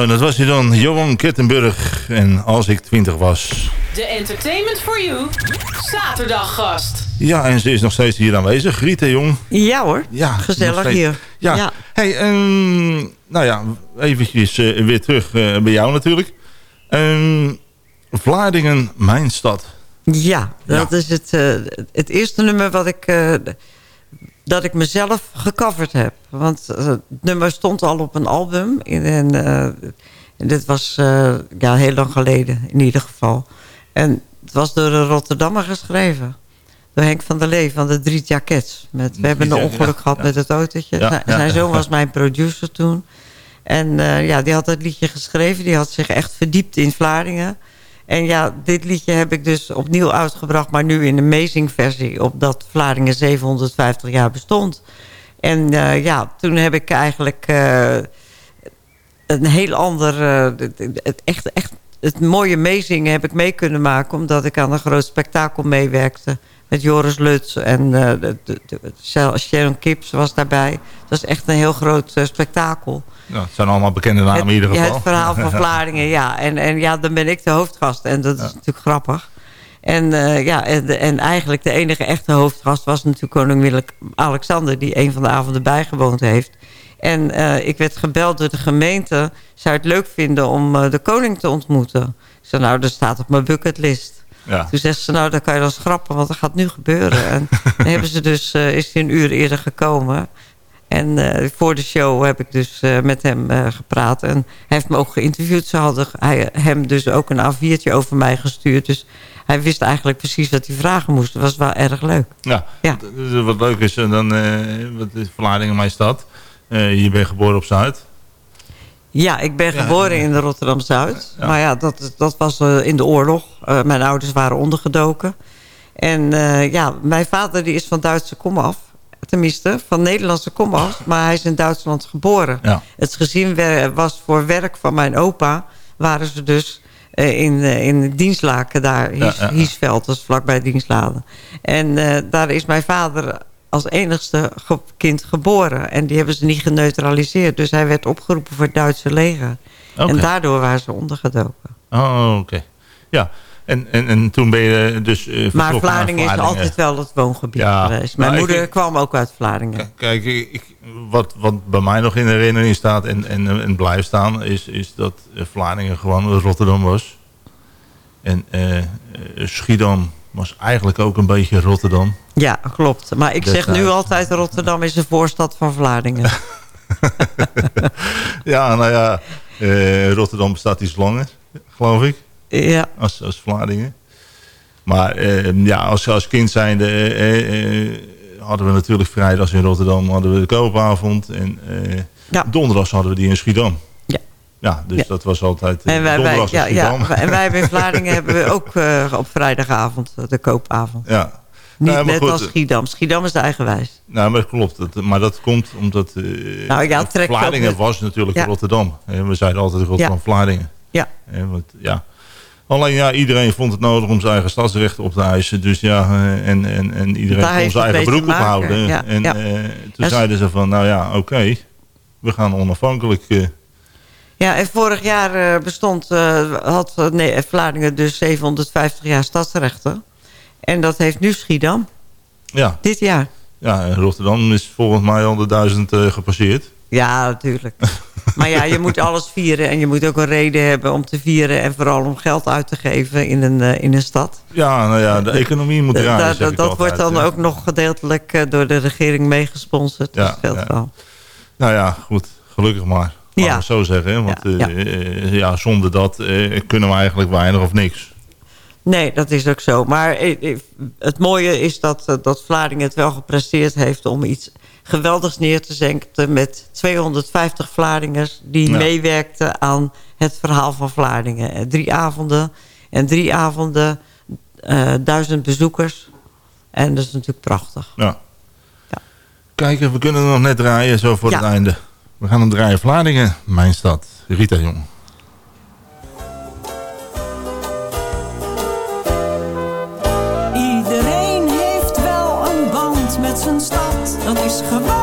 Zo, dat was hij dan, Johan Kettenburg. En als ik 20 was. De Entertainment for You zaterdaggast. Ja, en ze is nog steeds hier aanwezig. Rita Jong. Ja hoor, Ja, gezellig hier. Ja. Ja. Hey, ehm, nou ja, eventjes eh, weer terug eh, bij jou natuurlijk. Ehm, Vlaardingen, mijn stad. Ja, dat is het, eh, het eerste nummer wat ik, eh, dat ik mezelf gecoverd heb. Want eh, het nummer stond al op een album. In, en eh, dit was eh, ja, heel lang geleden in ieder geval. En het was door een Rotterdammer geschreven. Door Henk van der Lee van de Drie Jackets. Met, we hebben een ongeluk ja, gehad ja. met het autootje. Ja, Zijn- zoon was mijn producer toen. En ja, die had het liedje geschreven. Die had zich echt verdiept in Vlaardingen. En ja, dit liedje heb ik dus opnieuw uitgebracht... maar nu in een amazing versie... opdat Vlaardingen 750 jaar bestond. En eh, ja, toen heb ik eigenlijk eh, een heel ander... eh, het, echt, echt, het mooie amazing heb ik mee kunnen maken... omdat ik aan een groot spektakel meewerkte... met Joris Lutz en de, de, de- Sharon Kips was daarbij. Het was echt een heel groot spektakel. Nou, het zijn allemaal bekende namen in ieder Ja, geval. het verhaal van Vlaardingen, ja. En, en ja, dan ben ik de hoofdgast. En dat is natuurlijk grappig. En, eh, ja, en, en eigenlijk de enige echte hoofdgast was natuurlijk koning Willem-Alexander... die een van de avonden bijgewoond heeft. En eh, ik werd gebeld door de gemeente. Zou het leuk vinden om eh, de koning te ontmoeten? Ik zei, nou, dat staat op mijn bucketlist. Ja. Toen zegt ze, nou, dat kan je dan schrappen, want dat gaat nu gebeuren. En dan hebben ze dus, is hij een uur eerder gekomen. En eh, voor de show heb ik dus eh, met hem eh, gepraat. En hij heeft me ook geïnterviewd. Ze hadden hij, hem dus ook een A4'tje over mij gestuurd. Dus hij wist eigenlijk precies wat hij vragen moest. Dat was wel erg leuk. Ja, wat leuk is, dan, wat is Vlaardingen mijn stad? Je bent geboren op Zuid. Ja, ik ben geboren in de Rotterdam-Zuid. Maar ja, dat, dat was in de oorlog. Mijn ouders waren ondergedoken. En ja, mijn vader die is van Duitse komaf. Tenminste, van Nederlandse komaf. Maar hij is in Duitsland geboren. Ja. Het gezin was voor werk van mijn opa. Waren ze dus eh, in, eh, in Dienstlaken daar. Hies, ja, ja. Hiesveld, dat is vlakbij Dienstladen. En eh, daar is mijn vader als enigste ge- kind geboren. En die hebben ze niet geneutraliseerd. Dus hij werd opgeroepen voor het Duitse leger. En daardoor waren ze ondergedoken. Oh, oké. Ja, en, en, en toen ben je dus eh Maar Vlaardingen is altijd wel het woongebied Ja, geweest. Mijn nou, ik- moeder kwam ook uit Vlaardingen. Kijk, ik, wat, wat bij mij nog in de herinnering staat en, en, en blijft staan... Is, is dat eh, Vlaardingen gewoon Rotterdam was. En eh, Schiedam was eigenlijk ook een beetje Rotterdam. Ja, klopt. Maar ik zeg Destijds. nu altijd... Rotterdam is een voorstad van Vlaardingen. Ja, nou ja, Rotterdam bestaat iets langer, geloof ik. Ja. Als, als Vlaardingen. Maar eh, ja, als, als kind zijnde eh, eh, hadden we natuurlijk vrijdags in Rotterdam hadden we de koopavond. En eh, donderdags hadden we die in Schiedam. Ja. Ja, dus Ja. dat was altijd eh, En wij, wij, donderdags in ja, ja, en wij hebben in Vlaardingen hebben we ook eh, op vrijdagavond eh, de koopavond. Ja. Niet Nou, net goed, als Schiedam. Schiedam is de eigenwijs. Nou, maar dat klopt. Dat, maar dat komt omdat eh Nou ja, ook Vlaardingen was natuurlijk Ja. Rotterdam. En we zeiden altijd Rotterdam-Vlaardingen. Ja. En want, ja. Alleen ja, iedereen vond het nodig om zijn eigen stadsrechten op te eisen. Dus ja, eh, en, en, en iedereen Daar kon zijn eigen broek ophouden. ja, En ja. eh, toen is- zeiden ze van, nou ja, oké, we gaan onafhankelijk. eh, Ja, en vorig jaar bestond, had nee, Vlaardingen dus 750 jaar stadsrechten. En dat heeft nu Schiedam. ja. Dit jaar. ja, en Rotterdam is volgens mij al de duizend gepasseerd. Ja, natuurlijk. maar ja, je moet alles vieren. En je moet ook een reden hebben om te vieren. En vooral om geld uit te geven in een, eh, in een stad. Ja, nou ja, de economie moet Da- draaien, da- dat wordt dan ja. ook nog gedeeltelijk eh, door de regering meegesponsord. Dus Ja, dat scheelt ja. wel. Nou ja, goed. Gelukkig maar. Laten Ja. het zo zeggen. hè, Want Ja, ja, zonder dat eh, kunnen we eigenlijk weinig of niks. Nee, dat is ook zo. Maar eh, eh, het mooie is dat, eh, dat Vlaardingen het wel gepresteerd heeft... om iets geweldigs neer te zetten met 250 Vlaardingers... die Ja. meewerkten aan het verhaal van Vlaardingen. Eh, Drie avonden en drie avonden, eh, duizend bezoekers. En dat is natuurlijk prachtig. Ja. Kijken, we kunnen nog net draaien zo voor Ja. het einde. We gaan hem draaien. Vlaardingen, mijn stad. Rita Jong. Is gewoon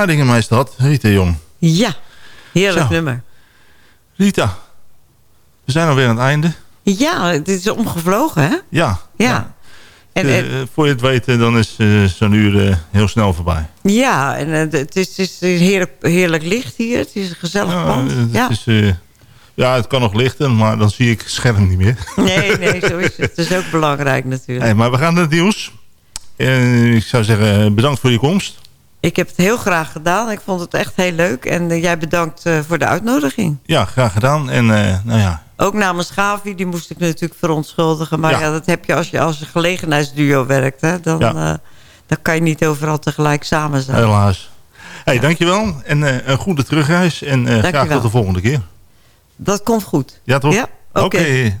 Vlaardingen mij stad, Rita Jong. Ja, heerlijk Zo. nummer. Rita, we zijn alweer aan het einde. Ja, het is omgevlogen, hè? Ja. Ja. En, Eh, en- eh, voor je het weet, eh, dan is eh, zo'n uur eh, heel snel voorbij. ja, en eh, het is, het is heerlijk, heerlijk licht hier. Het is een gezellig Ja, pand. eh, het, Ja. is, eh, ja, het kan nog lichten, maar dan zie ik het scherm niet meer. Nee, nee, zo is het. Het is ook belangrijk natuurlijk. Hey, maar we gaan naar het nieuws. Eh, ik zou zeggen, eh, bedankt voor je komst. Ik heb het heel graag gedaan. Ik vond het echt heel leuk. En eh, jij bedankt eh, voor de uitnodiging. Ja, graag gedaan. En eh, nou ja, Ook namens Gavi, die moest ik natuurlijk verontschuldigen. Maar Ja. ja, dat heb je als je als een gelegenheidsduo werkt. Hè? Dan, Ja. dan kan je niet overal tegelijk samen zijn. helaas. Hey, dankjewel. En een goede terugreis. En graag tot de volgende keer. Dat komt goed. Ja, toch? Ja, oké.